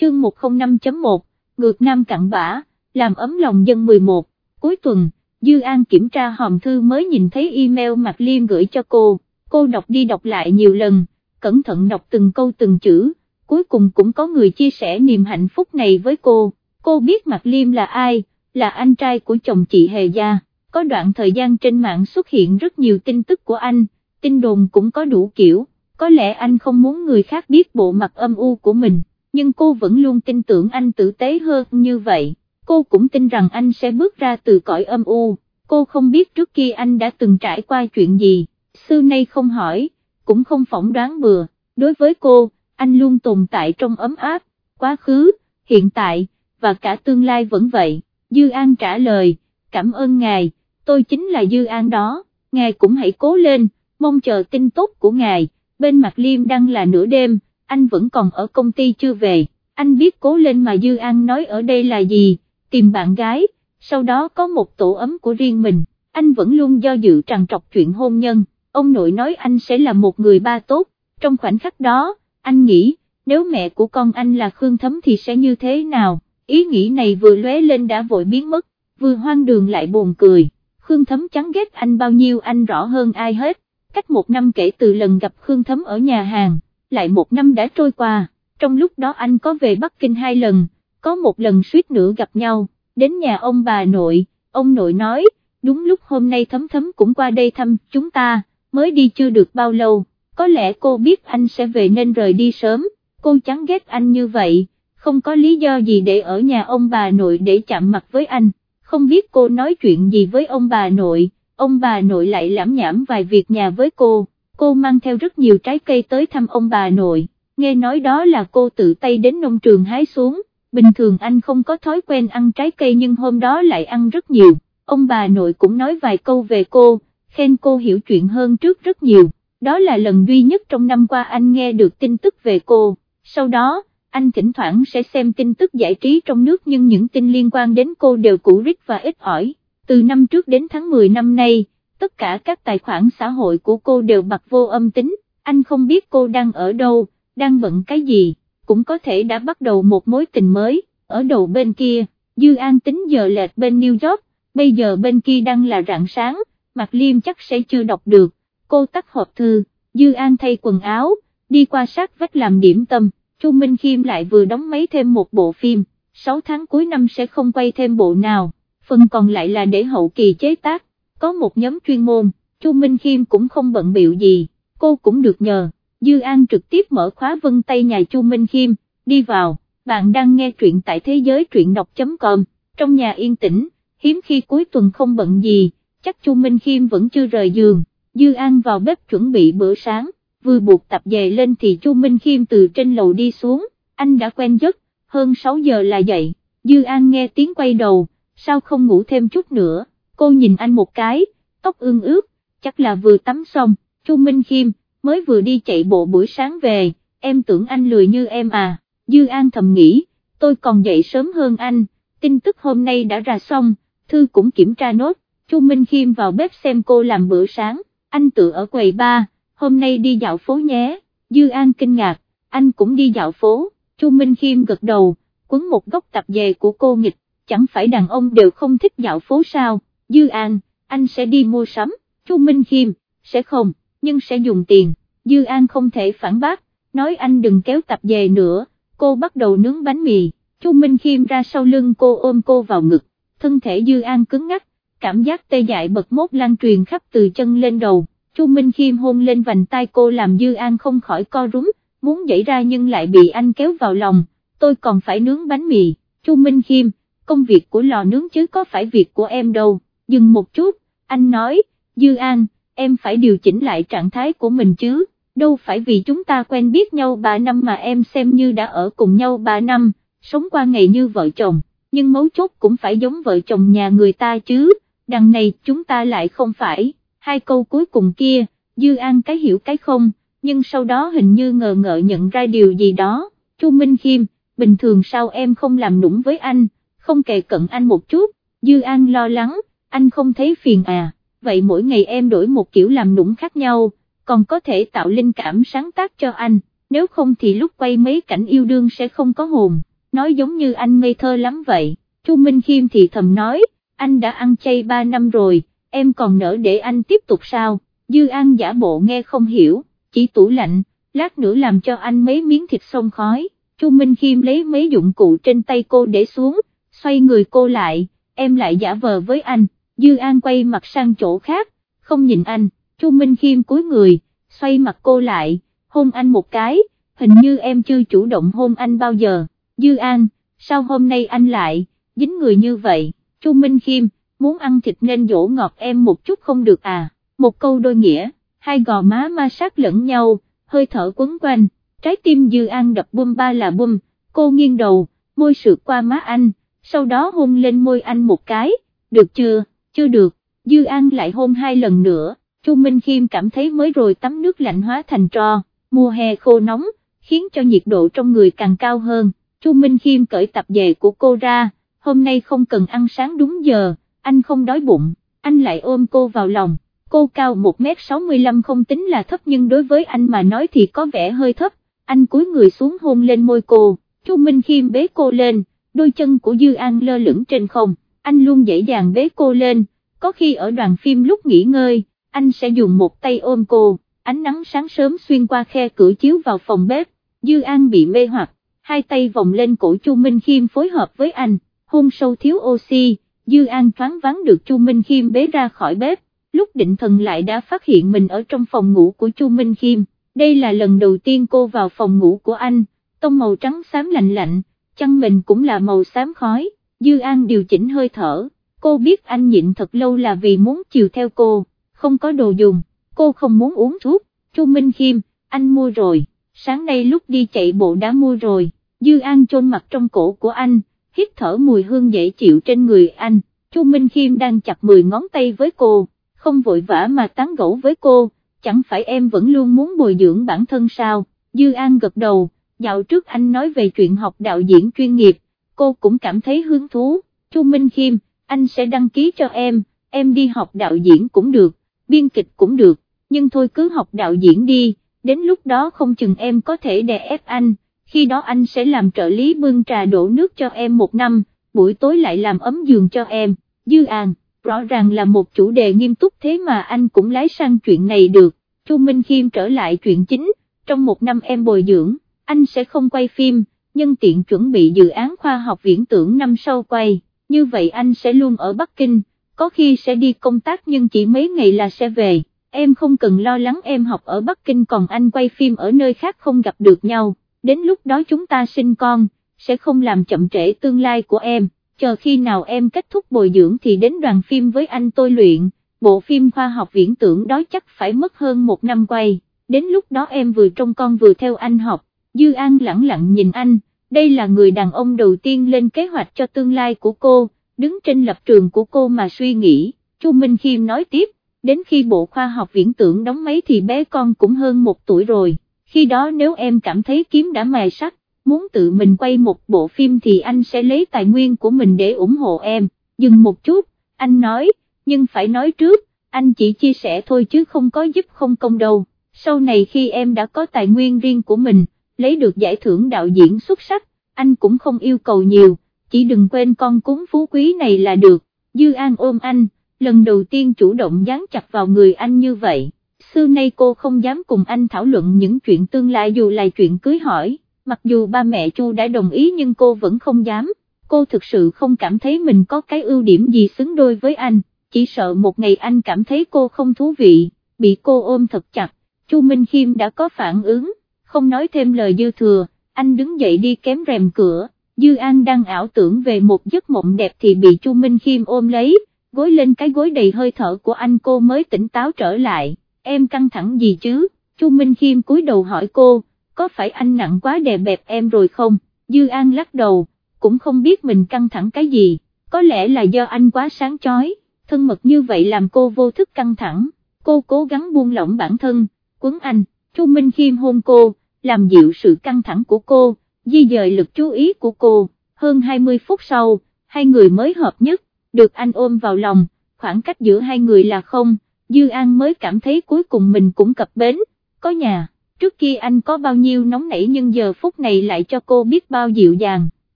chương 105.1, ngược nam cặn bã, làm ấm lòng dân 11, cuối tuần, Dư An kiểm tra hòm thư mới nhìn thấy email Mạc Liêm gửi cho cô, cô đọc đi đọc lại nhiều lần, cẩn thận đọc từng câu từng chữ, cuối cùng cũng có người chia sẻ niềm hạnh phúc này với cô, cô biết Mạc Liêm là ai, là anh trai của chồng chị Hề Gia, có đoạn thời gian trên mạng xuất hiện rất nhiều tin tức của anh, tin đồn cũng có đủ kiểu, có lẽ anh không muốn người khác biết bộ mặt âm u của mình, nhưng cô vẫn luôn tin tưởng anh tử tế hơn như vậy, cô cũng tin rằng anh sẽ bước ra từ cõi âm u, cô không biết trước kia anh đã từng trải qua chuyện gì, xưa nay không hỏi, cũng không phỏng đoán bừa, đối với cô, anh luôn tồn tại trong ấm áp, quá khứ, hiện tại, và cả tương lai vẫn vậy, Dư An trả lời, cảm ơn ngài, tôi chính là Dư An đó, ngài cũng hãy cố lên, mong chờ tin tốt của ngài, bên mặt Liêm đang là nửa đêm, anh vẫn còn ở công ty chưa về, anh biết cố lên mà Dư An nói ở đây là gì, tìm bạn gái, sau đó có một tổ ấm của riêng mình, anh vẫn luôn do dự tràn trọc chuyện hôn nhân, ông nội nói anh sẽ là một người ba tốt, trong khoảnh khắc đó, anh nghĩ, nếu mẹ của con anh là Khương Thấm thì sẽ như thế nào, ý nghĩ này vừa lóe lên đã vội biến mất, vừa hoang đường lại buồn cười, Khương Thấm chán ghét anh bao nhiêu anh rõ hơn ai hết, cách một năm kể từ lần gặp Khương Thấm ở nhà hàng, lại một năm đã trôi qua, trong lúc đó anh có về Bắc Kinh hai lần, có một lần suýt nữa gặp nhau, đến nhà ông bà nội, ông nội nói, đúng lúc hôm nay Thấm Thấm cũng qua đây thăm chúng ta, mới đi chưa được bao lâu, có lẽ cô biết anh sẽ về nên rời đi sớm, cô chán ghét anh như vậy, không có lý do gì để ở nhà ông bà nội để chạm mặt với anh, không biết cô nói chuyện gì với ông bà nội, ông bà nội lại lãm nhảm vài việc nhà với cô, cô mang theo rất nhiều trái cây tới thăm ông bà nội, nghe nói đó là cô tự tay đến nông trường hái xuống, bình thường anh không có thói quen ăn trái cây nhưng hôm đó lại ăn rất nhiều, ông bà nội cũng nói vài câu về cô, khen cô hiểu chuyện hơn trước rất nhiều, đó là lần duy nhất trong năm qua anh nghe được tin tức về cô, sau đó, anh thỉnh thoảng sẽ xem tin tức giải trí trong nước nhưng những tin liên quan đến cô đều cũ rích và ít ỏi, từ năm trước đến tháng 10 năm nay, tất cả các tài khoản xã hội của cô đều bật vô âm tính, anh không biết cô đang ở đâu, đang bận cái gì, cũng có thể đã bắt đầu một mối tình mới, ở đầu bên kia, Dư An tính giờ lệch bên New York, bây giờ bên kia đang là rạng sáng, Mạc Liêm chắc sẽ chưa đọc được, cô tắt hộp thư, Dư An thay quần áo, đi qua sát vách làm điểm tâm, Chu Minh Khiêm lại vừa đóng mấy thêm một bộ phim, 6 tháng cuối năm sẽ không quay thêm bộ nào, phần còn lại là để hậu kỳ chế tác, có một nhóm chuyên môn, Chu Minh Khiêm cũng không bận biệu gì, cô cũng được nhờ, Dư An trực tiếp mở khóa vân tay nhà Chu Minh Khiêm, đi vào, bạn đang nghe truyện tại thế giới truyện đọc.com, trong nhà yên tĩnh, hiếm khi cuối tuần không bận gì, chắc Chu Minh Khiêm vẫn chưa rời giường, Dư An vào bếp chuẩn bị bữa sáng, vừa buộc tập về lên thì Chu Minh Khiêm từ trên lầu đi xuống, anh đã quen giấc, hơn 6 giờ là dậy, Dư An nghe tiếng quay đầu, sao không ngủ thêm chút nữa, cô nhìn anh một cái, tóc ương ướt, chắc là vừa tắm xong, Chu Minh Khiêm, mới vừa đi chạy bộ buổi sáng về, em tưởng anh lười như em à, Dư An thầm nghĩ, tôi còn dậy sớm hơn anh, tin tức hôm nay đã ra xong, thư cũng kiểm tra nốt, Chu Minh Khiêm vào bếp xem cô làm bữa sáng, anh tự ở quầy ba, hôm nay đi dạo phố nhé, Dư An kinh ngạc, anh cũng đi dạo phố, Chu Minh Khiêm gật đầu, quấn một góc tập về của cô nghịch, chẳng phải đàn ông đều không thích dạo phố sao, Dư An, anh sẽ đi mua sắm, Chu Minh Khiêm, sẽ không, nhưng sẽ dùng tiền, Dư An không thể phản bác, nói anh đừng kéo tập về nữa, cô bắt đầu nướng bánh mì, Chu Minh Khiêm ra sau lưng cô ôm cô vào ngực, thân thể Dư An cứng ngắc, cảm giác tê dại bật mốt lan truyền khắp từ chân lên đầu, Chu Minh Khiêm hôn lên vành tay cô làm Dư An không khỏi co rúm, muốn dậy ra nhưng lại bị anh kéo vào lòng, tôi còn phải nướng bánh mì, Chu Minh Khiêm, công việc của lò nướng chứ có phải việc của em đâu, dừng một chút, anh nói, Dư An, em phải điều chỉnh lại trạng thái của mình chứ, đâu phải vì chúng ta quen biết nhau 3 năm mà em xem như đã ở cùng nhau 3 năm, sống qua ngày như vợ chồng, nhưng mấu chốt cũng phải giống vợ chồng nhà người ta chứ, đằng này chúng ta lại không phải, hai câu cuối cùng kia, Dư An cái hiểu cái không, nhưng sau đó hình như ngờ ngợ nhận ra điều gì đó, Chu Minh Khiêm, bình thường sao em không làm nũng với anh, không kề cận anh một chút, Dư An lo lắng, anh không thấy phiền à, vậy mỗi ngày em đổi một kiểu làm nũng khác nhau, còn có thể tạo linh cảm sáng tác cho anh, nếu không thì lúc quay mấy cảnh yêu đương sẽ không có hồn. nói giống như anh ngây thơ lắm vậy, Chu Minh Khiêm thì thầm nói, anh đã ăn chay 3 năm rồi, em còn nỡ để anh tiếp tục sao, Dư An giả bộ nghe không hiểu, chỉ tủ lạnh, lát nữa làm cho anh mấy miếng thịt xông khói, Chu Minh Khiêm lấy mấy dụng cụ trên tay cô để xuống, xoay người cô lại, em lại giả vờ với anh, Dư An quay mặt sang chỗ khác, không nhìn anh, Chu Minh Khiêm cúi người, xoay mặt cô lại, hôn anh một cái, hình như em chưa chủ động hôn anh bao giờ, Dư An, sao hôm nay anh lại, dính người như vậy, Chu Minh Khiêm, muốn ăn thịt nên dỗ ngọt em một chút không được à, một câu đôi nghĩa, hai gò má ma sát lẫn nhau, hơi thở quấn quanh, trái tim Dư An đập bum ba là bum, cô nghiêng đầu, môi sượt qua má anh, sau đó hôn lên môi anh một cái, được chưa, chưa được, Dư An lại hôn hai lần nữa, Chu Minh Khiêm cảm thấy mới rồi tắm nước lạnh hóa thành tro, mùa hè khô nóng, khiến cho nhiệt độ trong người càng cao hơn, Chu Minh Khiêm cởi tập về của cô ra, hôm nay không cần ăn sáng đúng giờ, anh không đói bụng, anh lại ôm cô vào lòng, cô cao 1m65 không tính là thấp nhưng đối với anh mà nói thì có vẻ hơi thấp, anh cúi người xuống hôn lên môi cô, Chu Minh Khiêm bế cô lên, đôi chân của Dư An lơ lửng trên không, anh luôn dễ dàng bế cô lên, có khi ở đoàn phim lúc nghỉ ngơi, anh sẽ dùng một tay ôm cô, ánh nắng sáng sớm xuyên qua khe cửa chiếu vào phòng bếp, Dư An bị mê hoặc, hai tay vòng lên cổ Chu Minh Khiêm phối hợp với anh, hôn sâu thiếu oxy, Dư An thoáng vắng được Chu Minh Khiêm bế ra khỏi bếp, lúc định thần lại đã phát hiện mình ở trong phòng ngủ của Chu Minh Khiêm, đây là lần đầu tiên cô vào phòng ngủ của anh, tông màu trắng xám lạnh lạnh, chăn mình cũng là màu xám khói, Dư An điều chỉnh hơi thở, cô biết anh nhịn thật lâu là vì muốn chiều theo cô, không có đồ dùng, cô không muốn uống thuốc, Chu Minh Khiêm, anh mua rồi, sáng nay lúc đi chạy bộ đã mua rồi, Dư An chôn mặt trong cổ của anh, hít thở mùi hương dễ chịu trên người anh, Chu Minh Khiêm đang chặt 10 ngón tay với cô, không vội vã mà tán gẫu với cô, chẳng phải em vẫn luôn muốn bồi dưỡng bản thân sao, Dư An gật đầu, dạo trước anh nói về chuyện học đạo diễn chuyên nghiệp, cô cũng cảm thấy hứng thú, Chu Minh Khiêm, anh sẽ đăng ký cho em, em đi học đạo diễn cũng được, biên kịch cũng được, nhưng thôi cứ học đạo diễn đi, đến lúc đó không chừng em có thể đè ép anh, khi đó anh sẽ làm trợ lý bưng trà đổ nước cho em một năm, buổi tối lại làm ấm giường cho em, Dư An, rõ ràng là một chủ đề nghiêm túc thế mà anh cũng lái sang chuyện này được, Chu Minh Khiêm trở lại chuyện chính, trong một năm em bồi dưỡng, anh sẽ không quay phim, nhân tiện chuẩn bị dự án khoa học viễn tưởng năm sau quay, như vậy anh sẽ luôn ở Bắc Kinh, có khi sẽ đi công tác nhưng chỉ mấy ngày là sẽ về, em không cần lo lắng em học ở Bắc Kinh còn anh quay phim ở nơi khác không gặp được nhau, đến lúc đó chúng ta sinh con, sẽ không làm chậm trễ tương lai của em, chờ khi nào em kết thúc bồi dưỡng thì đến đoàn phim với anh tôi luyện, bộ phim khoa học viễn tưởng đó chắc phải mất hơn một năm quay, đến lúc đó em vừa trông con vừa theo anh học, Dư An lặng lặng nhìn anh, đây là người đàn ông đầu tiên lên kế hoạch cho tương lai của cô, đứng trên lập trường của cô mà suy nghĩ, Chu Minh Khiêm nói tiếp, đến khi bộ khoa học viễn tưởng đóng máy thì bé con cũng hơn một tuổi rồi, khi đó nếu em cảm thấy kiếm đã mài sắt, muốn tự mình quay một bộ phim thì anh sẽ lấy tài nguyên của mình để ủng hộ em, dừng một chút, anh nói, nhưng phải nói trước, anh chỉ chia sẻ thôi chứ không có giúp không công đâu, sau này khi em đã có tài nguyên riêng của mình, lấy được giải thưởng đạo diễn xuất sắc, anh cũng không yêu cầu nhiều, chỉ đừng quên con cúng phú quý này là được, Dư An ôm anh, lần đầu tiên chủ động dán chặt vào người anh như vậy, xưa nay cô không dám cùng anh thảo luận những chuyện tương lai dù là chuyện cưới hỏi, mặc dù ba mẹ Chu đã đồng ý nhưng cô vẫn không dám, cô thực sự không cảm thấy mình có cái ưu điểm gì xứng đôi với anh, chỉ sợ một ngày anh cảm thấy cô không thú vị, bị cô ôm thật chặt, Chu Minh Khiêm đã có phản ứng không nói thêm lời dư thừa, anh đứng dậy đi kém rèm cửa, Dư An đang ảo tưởng về một giấc mộng đẹp thì bị Chu Minh Khiêm ôm lấy, gối lên cái gối đầy hơi thở của anh cô mới tỉnh táo trở lại, em căng thẳng gì chứ, Chu Minh Khiêm cúi đầu hỏi cô, có phải anh nặng quá đè bẹp em rồi không, Dư An lắc đầu, cũng không biết mình căng thẳng cái gì, có lẽ là do anh quá sáng chói, thân mật như vậy làm cô vô thức căng thẳng, cô cố gắng buông lỏng bản thân, quấn anh. Chu Minh Khiêm hôn cô, làm dịu sự căng thẳng của cô, di dời lực chú ý của cô, hơn 20 phút sau, hai người mới hợp nhất, được anh ôm vào lòng, khoảng cách giữa hai người là không, Dư An mới cảm thấy cuối cùng mình cũng cập bến, có nhà, trước kia anh có bao nhiêu nóng nảy nhưng giờ phút này lại cho cô biết bao dịu dàng,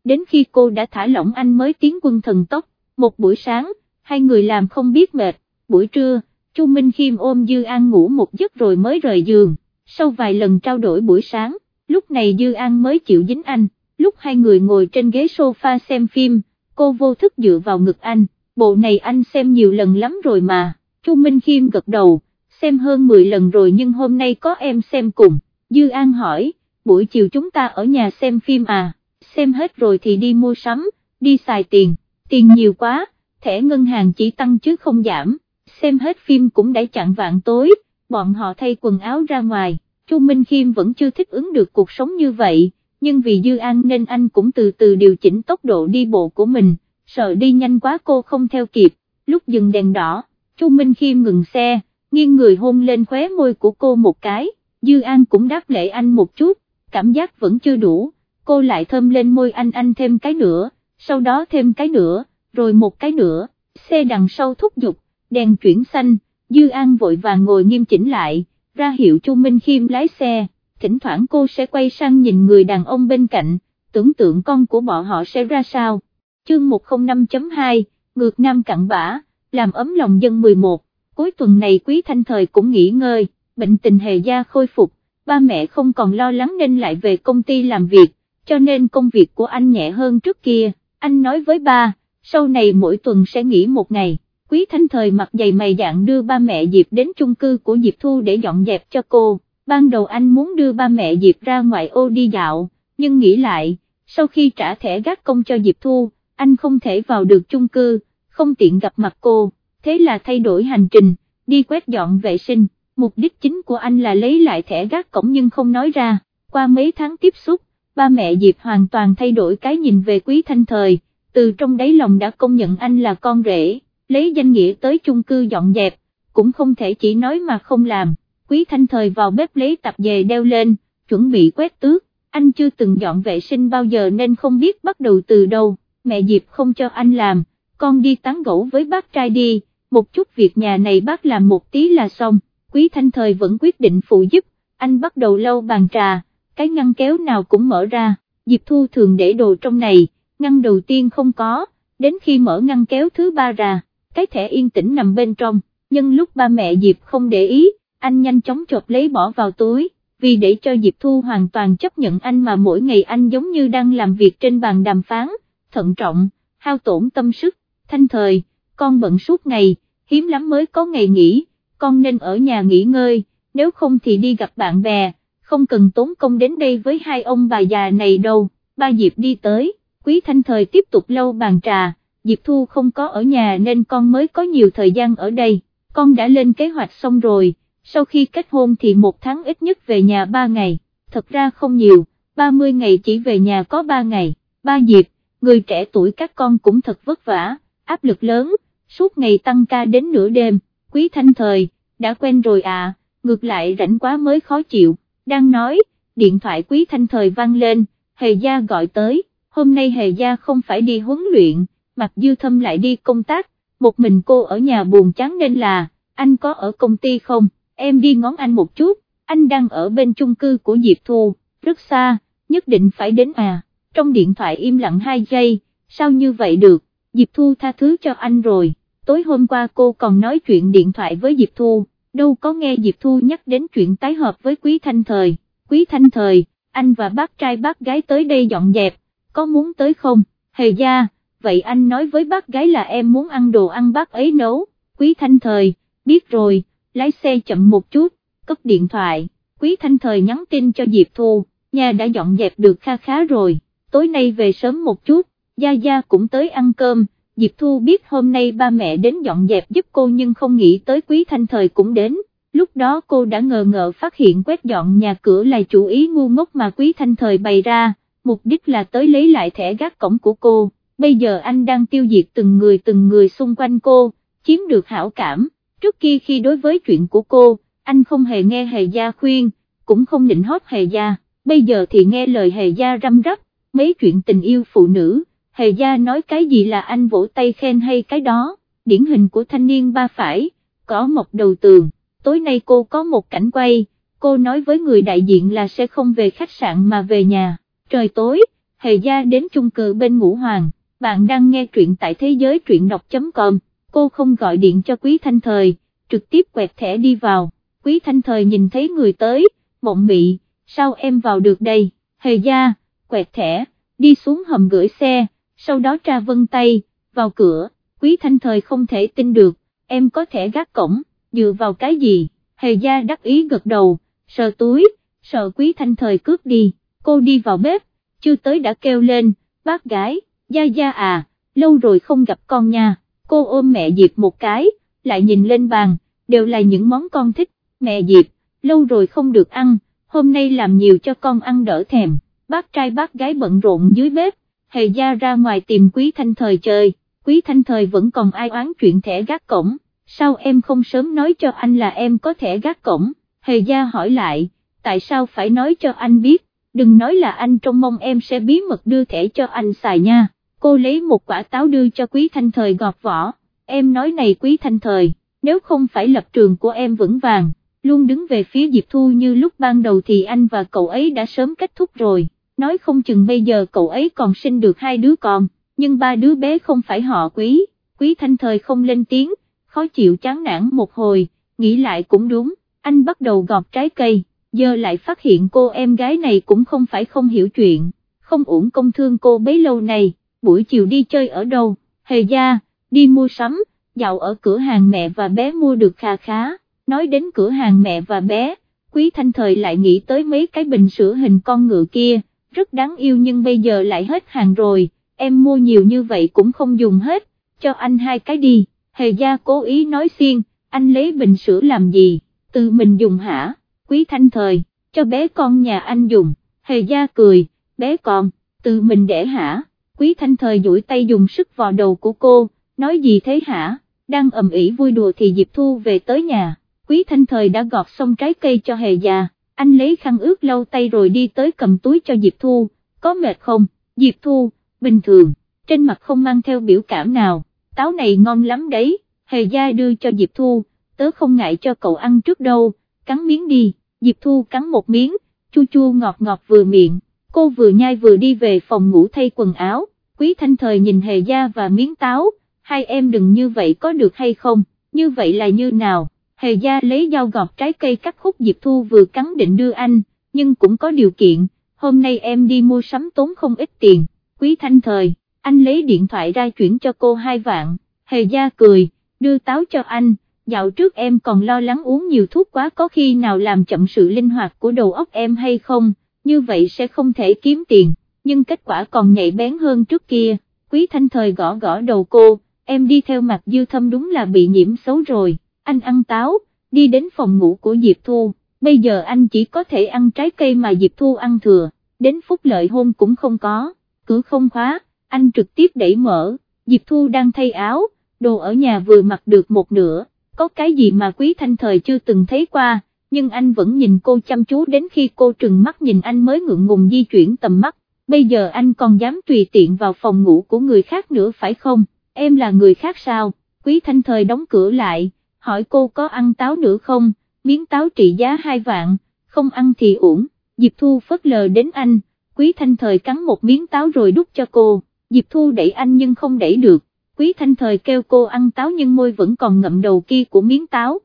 đến khi cô đã thả lỏng anh mới tiến quân thần tốc, một buổi sáng, hai người làm không biết mệt, buổi trưa, Chu Minh Khiêm ôm Dư An ngủ một giấc rồi mới rời giường, sau vài lần trao đổi buổi sáng, lúc này Dư An mới chịu dính anh, lúc hai người ngồi trên ghế sofa xem phim, cô vô thức dựa vào ngực anh, bộ này anh xem nhiều lần lắm rồi mà, Chu Minh Khiêm gật đầu, xem hơn 10 lần rồi nhưng hôm nay có em xem cùng, Dư An hỏi, buổi chiều chúng ta ở nhà xem phim à, xem hết rồi thì đi mua sắm, đi xài tiền, tiền nhiều quá, thẻ ngân hàng chỉ tăng chứ không giảm, xem hết phim cũng đã chặn vạn tối, bọn họ thay quần áo ra ngoài, Chu Minh Khiêm vẫn chưa thích ứng được cuộc sống như vậy, nhưng vì Dư An nên anh cũng từ từ điều chỉnh tốc độ đi bộ của mình, sợ đi nhanh quá cô không theo kịp, lúc dừng đèn đỏ, Chu Minh Khiêm ngừng xe, nghiêng người hôn lên khóe môi của cô một cái, Dư An cũng đáp lễ anh một chút, cảm giác vẫn chưa đủ, cô lại thơm lên môi anh anh thêm cái nữa, sau đó thêm cái nữa, rồi một cái nữa, xe đằng sau thúc giục, đèn chuyển xanh, Dư An vội vàng ngồi nghiêm chỉnh lại, ra hiệu Chu Minh Khiêm lái xe, thỉnh thoảng cô sẽ quay sang nhìn người đàn ông bên cạnh, tưởng tượng con của bọn họ sẽ ra sao. Chương 105.2, ngược nam cặn bã, làm ấm lòng dân 11, cuối tuần này Quý Thanh Thời cũng nghỉ ngơi, bệnh tình hề gia khôi phục, ba mẹ không còn lo lắng nên lại về công ty làm việc, cho nên công việc của anh nhẹ hơn trước kia, anh nói với ba, sau này mỗi tuần sẽ nghỉ một ngày. Quý Thanh Thời mặt dày mày dạng đưa ba mẹ Diệp đến chung cư của Diệp Thu để dọn dẹp cho cô, ban đầu anh muốn đưa ba mẹ Diệp ra ngoài ô đi dạo, nhưng nghĩ lại, sau khi trả thẻ gác công cho Diệp Thu, anh không thể vào được chung cư, không tiện gặp mặt cô, thế là thay đổi hành trình, đi quét dọn vệ sinh, mục đích chính của anh là lấy lại thẻ gác cổng nhưng không nói ra, qua mấy tháng tiếp xúc, ba mẹ Diệp hoàn toàn thay đổi cái nhìn về Quý Thanh Thời, từ trong đáy lòng đã công nhận anh là con rể lấy danh nghĩa tới chung cư dọn dẹp, cũng không thể chỉ nói mà không làm, quý thanh thời vào bếp lấy tạp dề đeo lên, chuẩn bị quét tước, anh chưa từng dọn vệ sinh bao giờ nên không biết bắt đầu từ đâu, mẹ Diệp không cho anh làm, con đi tán gẫu với bác trai đi, một chút việc nhà này bác làm một tí là xong, quý thanh thời vẫn quyết định phụ giúp, anh bắt đầu lau bàn trà, cái ngăn kéo nào cũng mở ra, Diệp Thu thường để đồ trong này, ngăn đầu tiên không có, đến khi mở ngăn kéo thứ ba ra, cái thẻ yên tĩnh nằm bên trong, nhưng lúc ba mẹ Diệp không để ý, anh nhanh chóng chộp lấy bỏ vào túi, vì để cho Diệp Thu hoàn toàn chấp nhận anh mà mỗi ngày anh giống như đang làm việc trên bàn đàm phán, thận trọng, hao tổn tâm sức, thanh thời, con bận suốt ngày, hiếm lắm mới có ngày nghỉ, con nên ở nhà nghỉ ngơi, nếu không thì đi gặp bạn bè, không cần tốn công đến đây với hai ông bà già này đâu, ba Diệp đi tới, quý thanh thời tiếp tục lâu bàn trà Diệp Thu không có ở nhà nên con mới có nhiều thời gian ở đây, con đã lên kế hoạch xong rồi, sau khi kết hôn thì một tháng ít nhất về nhà 3 ngày, thật ra không nhiều, 30 ngày chỉ về nhà có 3 ngày, ba Diệp, người trẻ tuổi các con cũng thật vất vả, áp lực lớn, suốt ngày tăng ca đến nửa đêm, quý thanh thời, đã quen rồi à, ngược lại rảnh quá mới khó chịu, đang nói, điện thoại quý thanh thời vang lên, Hề Gia gọi tới, hôm nay Hề Gia không phải đi huấn luyện, Mạc Dư Thâm lại đi công tác, một mình cô ở nhà buồn chán nên là, anh có ở công ty không, em đi ngón anh một chút, anh đang ở bên chung cư của Diệp Thu, rất xa, nhất định phải đến à, trong điện thoại im lặng 2 giây, sao như vậy được, Diệp Thu tha thứ cho anh rồi, tối hôm qua cô còn nói chuyện điện thoại với Diệp Thu, đâu có nghe Diệp Thu nhắc đến chuyện tái hợp với Quý Thanh Thời, Quý Thanh Thời, anh và bác trai bác gái tới đây dọn dẹp, có muốn tới không, hề gia, vậy anh nói với bác gái là em muốn ăn đồ ăn bác ấy nấu, quý thanh thời, biết rồi, lái xe chậm một chút, cất điện thoại, quý thanh thời nhắn tin cho Diệp Thu, nhà đã dọn dẹp được kha khá rồi, tối nay về sớm một chút, Gia Gia cũng tới ăn cơm, Diệp Thu biết hôm nay ba mẹ đến dọn dẹp giúp cô nhưng không nghĩ tới quý thanh thời cũng đến, lúc đó cô đã ngờ ngợ phát hiện quét dọn nhà cửa là chủ ý ngu ngốc mà quý thanh thời bày ra, mục đích là tới lấy lại thẻ gác cổng của cô bây giờ anh đang tiêu diệt từng người từng người xung quanh cô, chiếm được hảo cảm, trước kia khi đối với chuyện của cô, anh không hề nghe hề gia khuyên, cũng không định hót hề gia, bây giờ thì nghe lời hề gia răm rắp, mấy chuyện tình yêu phụ nữ, hề gia nói cái gì là anh vỗ tay khen hay cái đó, điển hình của thanh niên ba phải, có một đầu tường, tối nay cô có một cảnh quay, cô nói với người đại diện là sẽ không về khách sạn mà về nhà, trời tối, Hề gia đến chung cư bên ngũ hoàng, bạn đang nghe truyện tại thế giới truyện đọc.com, cô không gọi điện cho Quý Thanh Thời, trực tiếp quẹt thẻ đi vào, Quý Thanh Thời nhìn thấy người tới, mộng mị, sao em vào được đây, Hề gia, quẹt thẻ, đi xuống hầm gửi xe, sau đó tra vân tay, vào cửa, Quý Thanh Thời không thể tin được, em có thể gác cổng, dựa vào cái gì, Hề gia đắc ý gật đầu, sờ túi, sợ Quý Thanh Thời cướp đi, cô đi vào bếp, chưa tới đã kêu lên, bác gái, Gia Gia à, lâu rồi không gặp con nha, cô ôm mẹ Diệp một cái, lại nhìn lên bàn, đều là những món con thích, mẹ Diệp, lâu rồi không được ăn, hôm nay làm nhiều cho con ăn đỡ thèm, bác trai bác gái bận rộn dưới bếp, hề gia ra ngoài tìm quý thanh thời chơi, quý thanh thời vẫn còn ai oán chuyện thẻ gác cổng, sao em không sớm nói cho anh là em có thẻ gác cổng, hề gia hỏi lại, tại sao phải nói cho anh biết, đừng nói là anh trông mong em sẽ bí mật đưa thẻ cho anh xài nha, cô lấy một quả táo đưa cho quý thanh thời gọt vỏ, em nói này quý thanh thời, nếu không phải lập trường của em vững vàng, luôn đứng về phía Diệp Thu như lúc ban đầu thì anh và cậu ấy đã sớm kết thúc rồi, nói không chừng bây giờ cậu ấy còn sinh được hai đứa con, nhưng ba đứa bé không phải họ quý, quý thanh thời không lên tiếng, khó chịu chán nản một hồi, nghĩ lại cũng đúng, anh bắt đầu gọt trái cây giờ lại phát hiện cô em gái này cũng không phải không hiểu chuyện, không uổng công thương cô bấy lâu này, buổi chiều đi chơi ở đâu, hề gia, đi mua sắm, dạo ở cửa hàng mẹ và bé mua được khá khá, nói đến cửa hàng mẹ và bé, quý thanh thời lại nghĩ tới mấy cái bình sữa hình con ngựa kia, rất đáng yêu nhưng bây giờ lại hết hàng rồi, em mua nhiều như vậy cũng không dùng hết, cho anh hai cái đi, hề gia cố ý nói xiên, anh lấy bình sữa làm gì, tự mình dùng hả? quý thanh thời, cho bé con nhà anh dùng, hề gia cười, bé con, tự mình để hả, quý thanh thời duỗi tay dùng sức vào đầu của cô, nói gì thế hả, đang ầm ĩ vui đùa thì Diệp Thu về tới nhà, quý thanh thời đã gọt xong trái cây cho hề gia, anh lấy khăn ướt lau tay rồi đi tới cầm túi cho Diệp Thu, có mệt không, Diệp Thu, bình thường, trên mặt không mang theo biểu cảm nào, táo này ngon lắm đấy, hề gia đưa cho Diệp Thu, tớ không ngại cho cậu ăn trước đâu, cắn miếng đi. Diệp Thu cắn một miếng, chu chu ngọt ngọt vừa miệng, cô vừa nhai vừa đi về phòng ngủ thay quần áo, Quý Thanh Thời nhìn Hề Gia và miếng táo, hai em đừng như vậy có được hay không, như vậy là như nào, Hề Gia lấy dao gọt trái cây cắt khúc Diệp Thu vừa cắn định đưa anh, nhưng cũng có điều kiện, hôm nay em đi mua sắm tốn không ít tiền, Quý Thanh Thời, anh lấy điện thoại ra chuyển cho cô hai vạn, Hề Gia cười, đưa táo cho anh dạo trước em còn lo lắng uống nhiều thuốc quá có khi nào làm chậm sự linh hoạt của đầu óc em hay không, như vậy sẽ không thể kiếm tiền, nhưng kết quả còn nhạy bén hơn trước kia, quý thanh thời gõ gõ đầu cô, em đi theo mặt dư thâm đúng là bị nhiễm xấu rồi, anh ăn táo, đi đến phòng ngủ của Diệp Thu, bây giờ anh chỉ có thể ăn trái cây mà Diệp Thu ăn thừa, đến phút lợi hôn cũng không có, cửa không khóa, anh trực tiếp đẩy mở, Diệp Thu đang thay áo, đồ ở nhà vừa mặc được một nửa. Có cái gì mà quý thanh thời chưa từng thấy qua, nhưng anh vẫn nhìn cô chăm chú đến khi cô trừng mắt nhìn anh mới ngượng ngùng di chuyển tầm mắt, bây giờ anh còn dám tùy tiện vào phòng ngủ của người khác nữa phải không, em là người khác sao, quý thanh thời đóng cửa lại, hỏi cô có ăn táo nữa không, miếng táo trị giá hai vạn, không ăn thì uổng, Diệp Thu phớt lờ đến anh, quý thanh thời cắn một miếng táo rồi đút cho cô, Diệp Thu đẩy anh nhưng không đẩy được, Quý Thanh Thời kêu cô ăn táo nhưng môi vẫn còn ngậm đầu kia của miếng táo,